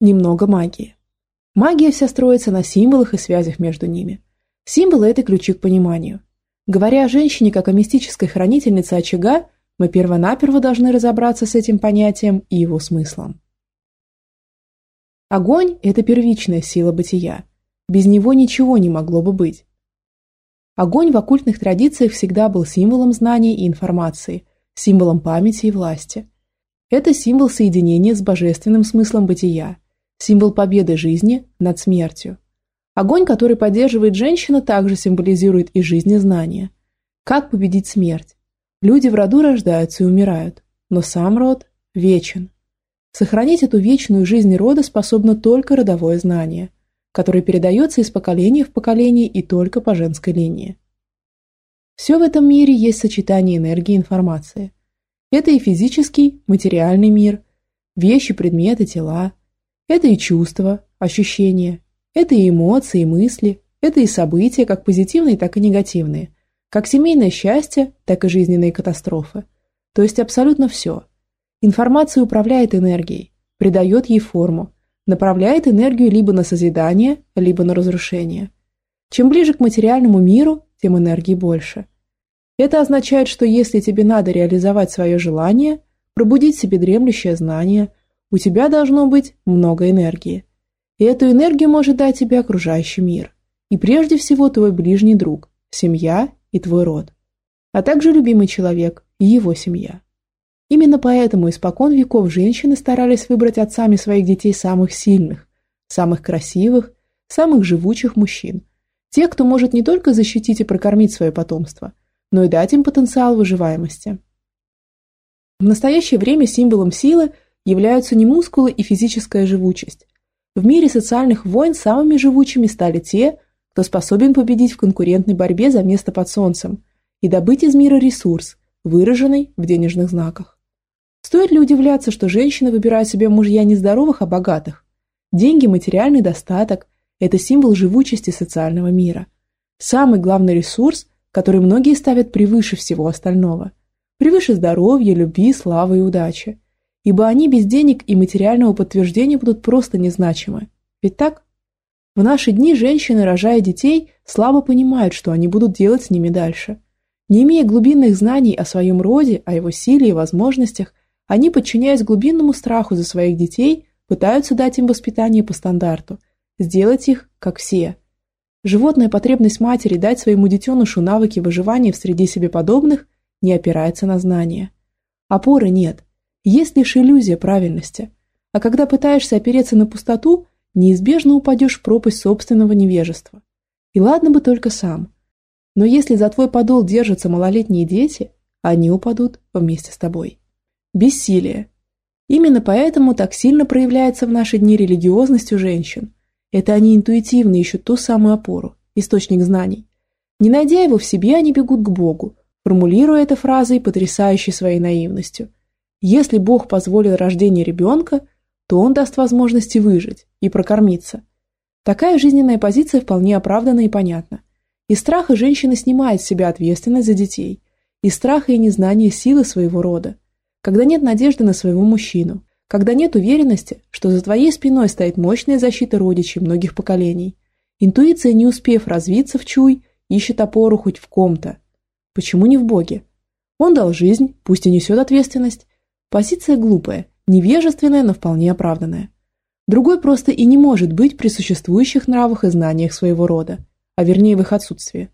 Немного магии. Магия вся строится на символах и связях между ними. Символы – это ключи к пониманию. Говоря о женщине как о мистической хранительнице очага, мы первонаперво должны разобраться с этим понятием и его смыслом. Огонь – это первичная сила бытия. Без него ничего не могло бы быть. Огонь в оккультных традициях всегда был символом знаний и информации, символом памяти и власти. Это символ соединения с божественным смыслом бытия, символ победы жизни над смертью. Огонь, который поддерживает женщина, также символизирует и жизнь и. Как победить смерть? Люди в роду рождаются и умирают, но сам род вечен. Сохранить эту вечную жизнь рода способно только родовое знание – который передается из поколения в поколение и только по женской линии. Все в этом мире есть сочетание энергии и информации. Это и физический, материальный мир, вещи, предметы, тела. Это и чувства, ощущения. Это и эмоции, и мысли. Это и события, как позитивные, так и негативные. Как семейное счастье, так и жизненные катастрофы. То есть абсолютно все. Информация управляет энергией, придает ей форму, направляет энергию либо на созидание, либо на разрушение. Чем ближе к материальному миру, тем энергии больше. Это означает, что если тебе надо реализовать свое желание, пробудить себе дремлющее знание, у тебя должно быть много энергии. И эту энергию может дать тебе окружающий мир. И прежде всего твой ближний друг, семья и твой род. А также любимый человек и его семья. Именно поэтому испокон веков женщины старались выбрать отцами своих детей самых сильных, самых красивых, самых живучих мужчин. Тех, кто может не только защитить и прокормить свое потомство, но и дать им потенциал выживаемости. В настоящее время символом силы являются не мускулы и физическая живучесть. В мире социальных войн самыми живучими стали те, кто способен победить в конкурентной борьбе за место под солнцем и добыть из мира ресурс, выраженный в денежных знаках. Стоит ли удивляться, что женщины выбирают себе мужья не здоровых, а богатых? Деньги, материальный достаток – это символ живучести социального мира. Самый главный ресурс, который многие ставят превыше всего остального. Превыше здоровья, любви, славы и удачи. Ибо они без денег и материального подтверждения будут просто незначимы. Ведь так? В наши дни женщины, рожая детей, слабо понимают, что они будут делать с ними дальше. Не имея глубинных знаний о своем роде, о его силе и возможностях – они, подчиняясь глубинному страху за своих детей, пытаются дать им воспитание по стандарту, сделать их, как все. Животная потребность матери дать своему детенышу навыки выживания в среде себе подобных не опирается на знания. Опоры нет, есть лишь иллюзия правильности. А когда пытаешься опереться на пустоту, неизбежно упадешь в пропасть собственного невежества. И ладно бы только сам. Но если за твой подол держатся малолетние дети, они упадут вместе с тобой. Бессилие. Именно поэтому так сильно проявляется в наши дни религиозность у женщин. Это они интуитивно ищут ту самую опору, источник знаний. Не найдя его в себе, они бегут к Богу, формулируя это фразой, потрясающей своей наивностью. Если Бог позволил рождение ребенка, то Он даст возможности выжить и прокормиться. Такая жизненная позиция вполне оправдана и понятна. Из страха женщина снимает с себя ответственность за детей. Из страха и незнания силы своего рода когда нет надежды на своего мужчину, когда нет уверенности, что за твоей спиной стоит мощная защита родичей многих поколений. Интуиция, не успев развиться в чуй, ищет опору хоть в ком-то. Почему не в Боге? Он дал жизнь, пусть и несет ответственность. Позиция глупая, невежественная, но вполне оправданная. Другой просто и не может быть при существующих нравах и знаниях своего рода, а вернее в их отсутствии.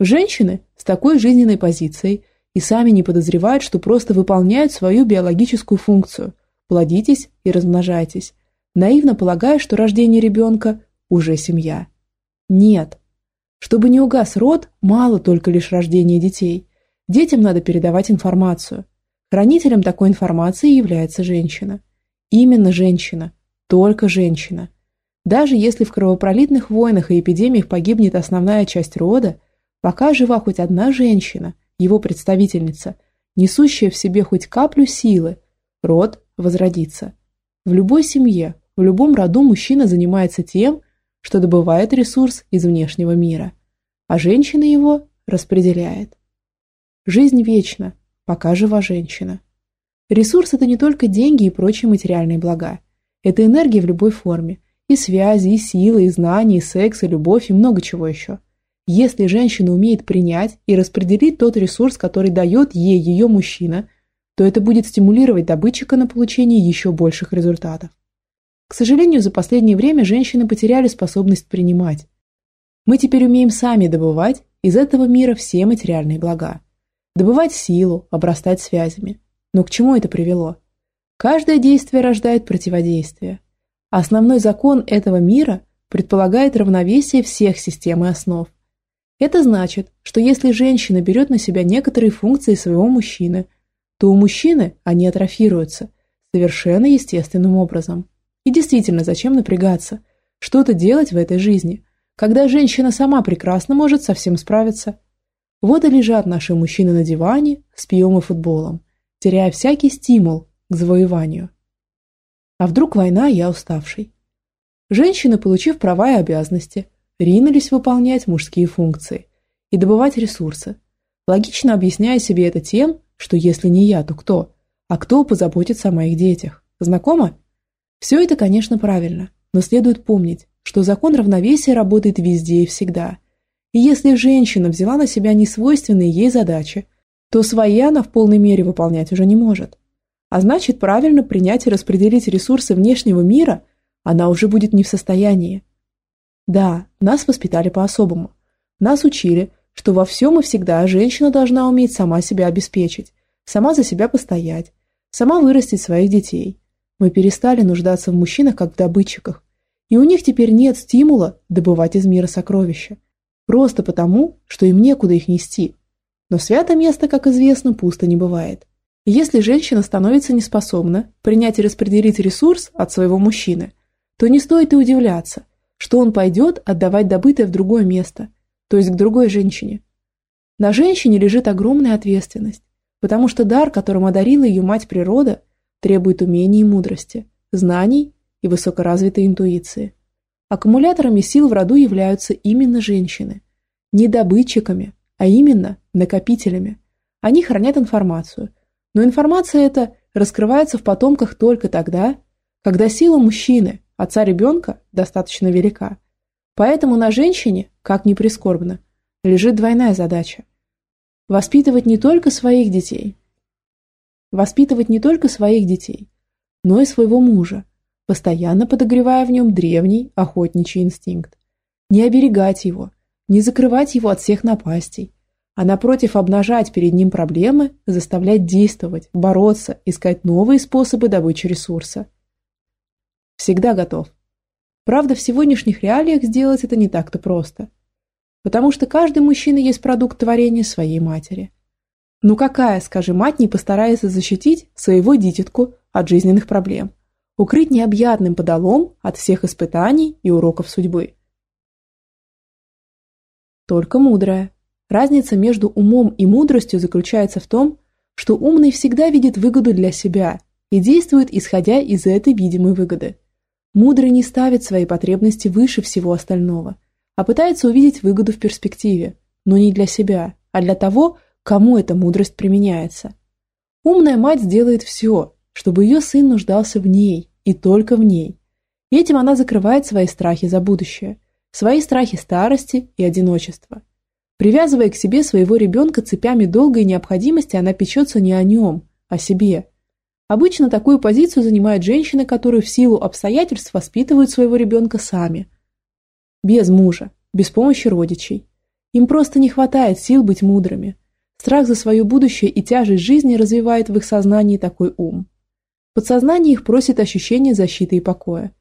Женщины с такой жизненной позицией – и сами не подозревают, что просто выполняют свою биологическую функцию – плодитесь и размножайтесь, наивно полагая, что рождение ребенка – уже семья. Нет. Чтобы не угас род, мало только лишь рождения детей. Детям надо передавать информацию. Хранителем такой информации является женщина. Именно женщина. Только женщина. Даже если в кровопролитных войнах и эпидемиях погибнет основная часть рода, пока жива хоть одна женщина – его представительница, несущая в себе хоть каплю силы, род возродится. В любой семье, в любом роду мужчина занимается тем, что добывает ресурс из внешнего мира, а женщина его распределяет. Жизнь вечна, пока жива женщина. Ресурс – это не только деньги и прочие материальные блага. Это энергия в любой форме. И связи, и силы, и знания, и секс, и любовь, и много чего еще. Если женщина умеет принять и распределить тот ресурс, который дает ей ее мужчина, то это будет стимулировать добытчика на получение еще больших результатов. К сожалению, за последнее время женщины потеряли способность принимать. Мы теперь умеем сами добывать из этого мира все материальные блага. Добывать силу, обрастать связями. Но к чему это привело? Каждое действие рождает противодействие. Основной закон этого мира предполагает равновесие всех систем и основ. Это значит, что если женщина берет на себя некоторые функции своего мужчины, то у мужчины они атрофируются совершенно естественным образом. И действительно, зачем напрягаться? Что-то делать в этой жизни, когда женщина сама прекрасно может со всем справиться. Вот и лежат наши мужчины на диване с пьем и футболом, теряя всякий стимул к завоеванию. А вдруг война, я уставший? Женщины, получив права и обязанности, ринулись выполнять мужские функции и добывать ресурсы, логично объясняя себе это тем, что если не я, то кто? А кто позаботится о моих детях? Знакомо? Все это, конечно, правильно, но следует помнить, что закон равновесия работает везде и всегда. Если женщина взяла на себя несвойственные ей задачи, то свои она в полной мере выполнять уже не может. А значит, правильно принять и распределить ресурсы внешнего мира она уже будет не в состоянии. Да, нас воспитали по-особому. Нас учили, что во всем и всегда женщина должна уметь сама себя обеспечить, сама за себя постоять, сама вырастить своих детей. Мы перестали нуждаться в мужчинах как в добытчиках, и у них теперь нет стимула добывать из мира сокровища. Просто потому, что им некуда их нести. Но свято место, как известно, пусто не бывает. Если женщина становится неспособна принять и распределить ресурс от своего мужчины, то не стоит и удивляться, что он пойдет отдавать добытое в другое место, то есть к другой женщине. На женщине лежит огромная ответственность, потому что дар, которым одарила ее мать природа, требует умений и мудрости, знаний и высокоразвитой интуиции. Аккумуляторами сил в роду являются именно женщины. Не добытчиками, а именно накопителями. Они хранят информацию, но информация эта раскрывается в потомках только тогда, когда сила мужчины, отца ребенка, достаточно велика. Поэтому на женщине, как ни прискорбно, лежит двойная задача – воспитывать не только своих детей, воспитывать не только своих детей, но и своего мужа, постоянно подогревая в нем древний охотничий инстинкт. Не оберегать его, не закрывать его от всех напастей, а напротив обнажать перед ним проблемы, заставлять действовать, бороться, искать новые способы добычи ресурса. Всегда готов. Правда, в сегодняшних реалиях сделать это не так-то просто. Потому что каждый мужчина есть продукт творения своей матери. Ну какая, скажи, мать не постарается защитить своего дитятку от жизненных проблем, укрыть необъятным подолом от всех испытаний и уроков судьбы? Только мудрая, Разница между умом и мудростью заключается в том, что умный всегда видит выгоду для себя и действует, исходя из этой видимой выгоды. Мудрый не ставит свои потребности выше всего остального, а пытается увидеть выгоду в перспективе, но не для себя, а для того, кому эта мудрость применяется. Умная мать сделает все, чтобы ее сын нуждался в ней и только в ней. И этим она закрывает свои страхи за будущее, свои страхи старости и одиночества – Привязывая к себе своего ребенка цепями долгой необходимости, она печется не о нем, а о себе. Обычно такую позицию занимают женщины, которые в силу обстоятельств воспитывают своего ребенка сами. Без мужа, без помощи родичей. Им просто не хватает сил быть мудрыми. Страх за свое будущее и тяжесть жизни развивает в их сознании такой ум. Подсознание их просит ощущения защиты и покоя.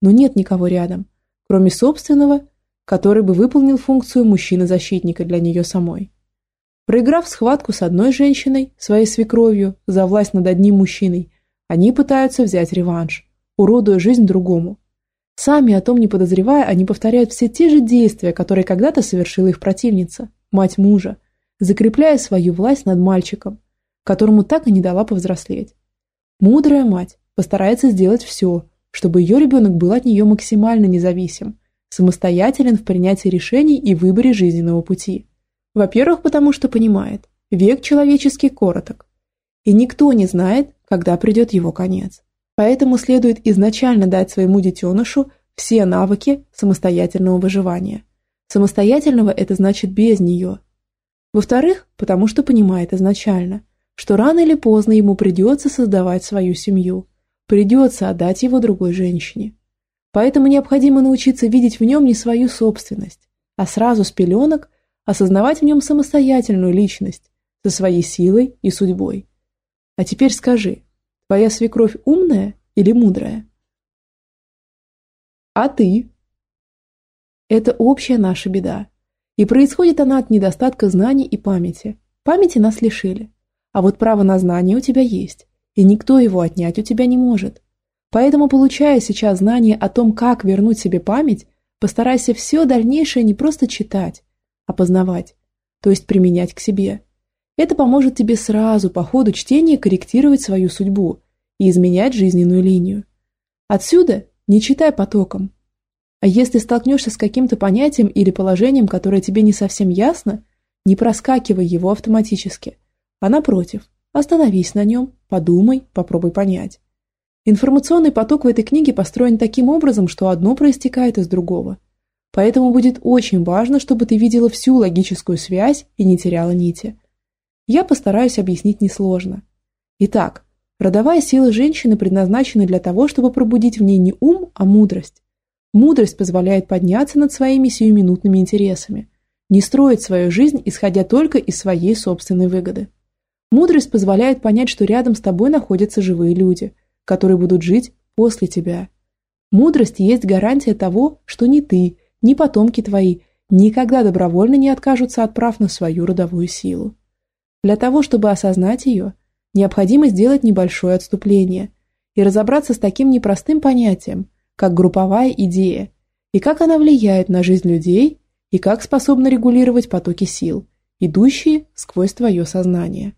Но нет никого рядом, кроме собственного который бы выполнил функцию мужчины-защитника для нее самой. Проиграв схватку с одной женщиной, своей свекровью, за власть над одним мужчиной, они пытаются взять реванш, уродуя жизнь другому. Сами о том не подозревая, они повторяют все те же действия, которые когда-то совершила их противница, мать мужа, закрепляя свою власть над мальчиком, которому так и не дала повзрослеть. Мудрая мать постарается сделать все, чтобы ее ребенок был от нее максимально независим – самостоятелен в принятии решений и выборе жизненного пути. Во-первых, потому что понимает, век человеческий короток, и никто не знает, когда придет его конец. Поэтому следует изначально дать своему детенышу все навыки самостоятельного выживания. Самостоятельного – это значит без нее. Во-вторых, потому что понимает изначально, что рано или поздно ему придется создавать свою семью, придется отдать его другой женщине. Поэтому необходимо научиться видеть в нем не свою собственность, а сразу с пеленок осознавать в нем самостоятельную личность со своей силой и судьбой. А теперь скажи, твоя свекровь умная или мудрая? А ты? Это общая наша беда. И происходит она от недостатка знаний и памяти. Памяти нас лишили. А вот право на знание у тебя есть, и никто его отнять у тебя не может. Поэтому, получая сейчас знание о том, как вернуть себе память, постарайся все дальнейшее не просто читать, а познавать, то есть применять к себе. Это поможет тебе сразу по ходу чтения корректировать свою судьбу и изменять жизненную линию. Отсюда не читай потоком. А если столкнешься с каким-то понятием или положением, которое тебе не совсем ясно, не проскакивай его автоматически, а напротив, остановись на нем, подумай, попробуй понять. Информационный поток в этой книге построен таким образом, что одно проистекает из другого. Поэтому будет очень важно, чтобы ты видела всю логическую связь и не теряла нити. Я постараюсь объяснить несложно. Итак, родовая сила женщины предназначена для того, чтобы пробудить в ней не ум, а мудрость. Мудрость позволяет подняться над своими сиюминутными интересами, не строить свою жизнь, исходя только из своей собственной выгоды. Мудрость позволяет понять, что рядом с тобой находятся живые люди – которые будут жить после тебя. Мудрость есть гарантия того, что ни ты, ни потомки твои никогда добровольно не откажутся от прав на свою родовую силу. Для того, чтобы осознать ее, необходимо сделать небольшое отступление и разобраться с таким непростым понятием, как групповая идея, и как она влияет на жизнь людей, и как способна регулировать потоки сил, идущие сквозь твое сознание.